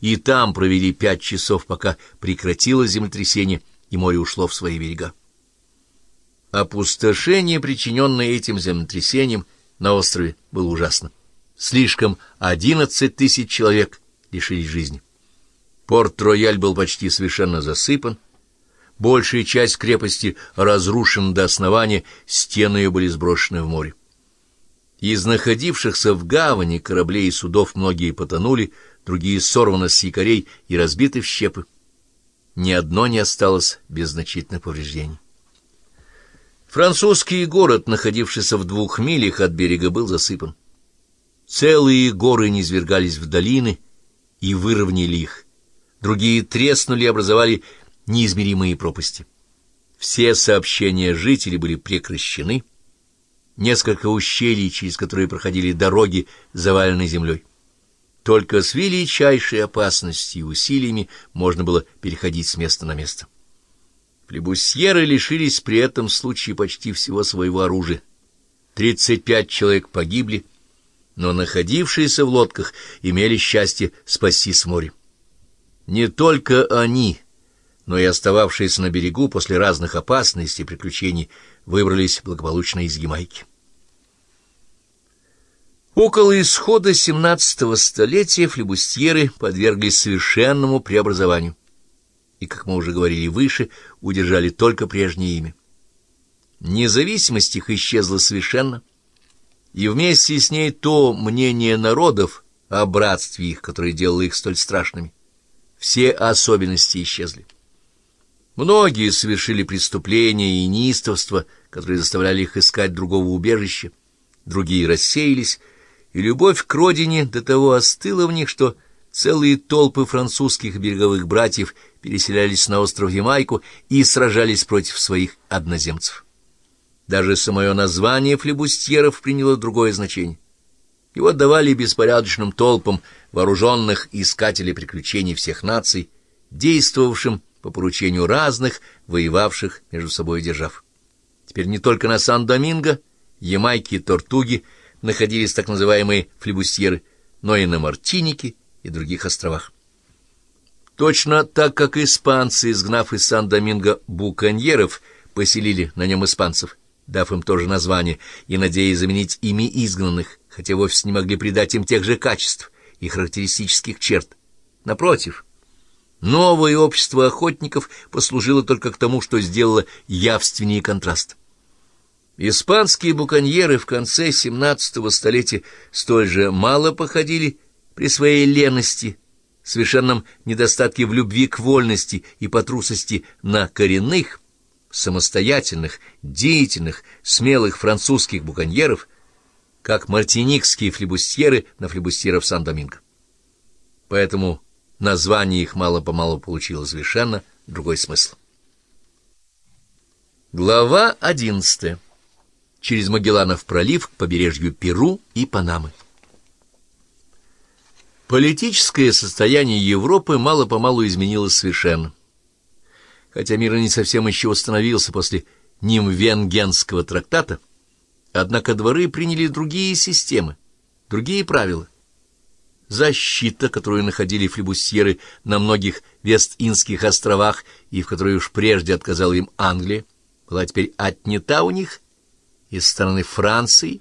и там провели пять часов, пока прекратилось землетрясение, и море ушло в свои берега. Опустошение, причиненное этим землетрясением на острове, было ужасно. Слишком одиннадцать тысяч человек лишились жизни. Порт-Рояль был почти совершенно засыпан, большая часть крепости разрушена до основания, стены ее были сброшены в море. Из находившихся в гавани кораблей и судов многие потонули, другие сорваны с якорей и разбиты в щепы. Ни одно не осталось без значительных повреждений. Французский город, находившийся в двух милях от берега, был засыпан. Целые горы низвергались в долины и выровняли их. Другие треснули и образовали неизмеримые пропасти. Все сообщения жителей были прекращены, несколько ущелий, через которые проходили дороги, заваленные землей. Только с величайшей опасностью и усилиями можно было переходить с места на место. Флебусьеры лишились при этом случае почти всего своего оружия. Тридцать пять человек погибли, но находившиеся в лодках имели счастье спасти с моря. Не только они, но и остававшиеся на берегу после разных опасностей и приключений выбрались благополучно из Ямайки. Около исхода XVII столетия флебустьеры подверглись совершенному преобразованию и, как мы уже говорили выше, удержали только прежнее имя. Независимость их исчезла совершенно, и вместе с ней то мнение народов о братстве их, которое делало их столь страшными. Все особенности исчезли. Многие совершили преступления и неистовства, которые заставляли их искать другого убежища, другие рассеялись, и любовь к родине до того остыла в них, что целые толпы французских береговых братьев переселялись на остров Ямайку и сражались против своих одноземцев. Даже самое название флебустьеров приняло другое значение. Его давали беспорядочным толпам вооруженных искателей приключений всех наций, действовавшим по поручению разных, воевавших между собой держав. Теперь не только на Сан-Доминго, Ямайке и Тортуге находились так называемые флебустьеры, но и на Мартинике и других островах. Точно так, как испанцы, изгнав из Сан-Доминго буконьеров, поселили на нем испанцев, дав им тоже название и надеясь заменить ими изгнанных, хотя вовсе не могли придать им тех же качеств и характеристических черт. Напротив, новое общество охотников послужило только к тому, что сделало явственнее контраст. Испанские буконьеры в конце XVII столетия столь же мало походили при своей лености, совершенном недостатке в любви к вольности и по трусости на коренных, самостоятельных, деятельных, смелых французских буконьеров, как мартиникские флебустьеры на флебустьеров Сан-Доминго. Поэтому название их мало-помалу получило совершенно другой смысл. Глава одиннадцатая через Магелланов пролив к побережью Перу и Панамы. Политическое состояние Европы мало-помалу изменилось совершенно. Хотя мир не совсем еще восстановился после Нимвенгенского трактата, однако дворы приняли другие системы, другие правила. Защита, которую находили флебусьеры на многих Вест-Индских островах и в которой уж прежде отказала им Англия, была теперь отнята у них из стороны Франции,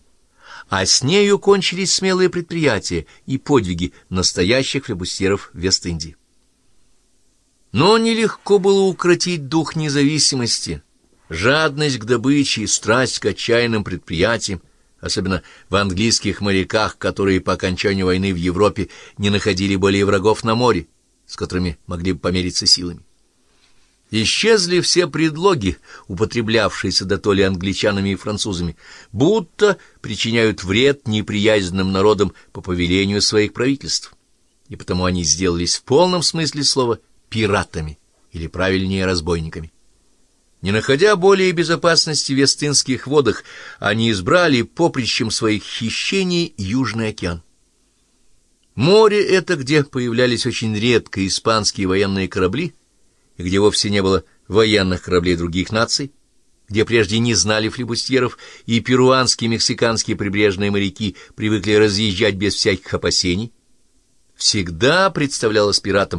а с нею кончились смелые предприятия и подвиги настоящих флебустеров Вест-Индии. Но нелегко было укротить дух независимости, жадность к добыче и страсть к отчаянным предприятиям, особенно в английских моряках, которые по окончанию войны в Европе не находили более врагов на море, с которыми могли бы помериться силами. Исчезли все предлоги, употреблявшиеся до то ли англичанами и французами, будто причиняют вред неприязненным народам по повелению своих правительств, и потому они сделались в полном смысле слова пиратами, или правильнее разбойниками. Не находя более безопасности в Вестынских водах, они избрали поприщем своих хищений Южный океан. Море — это где появлялись очень редко испанские военные корабли — где вовсе не было военных кораблей других наций, где прежде не знали флебустьеров, и перуанские и мексиканские прибрежные моряки привыкли разъезжать без всяких опасений. всегда представлялась пиратам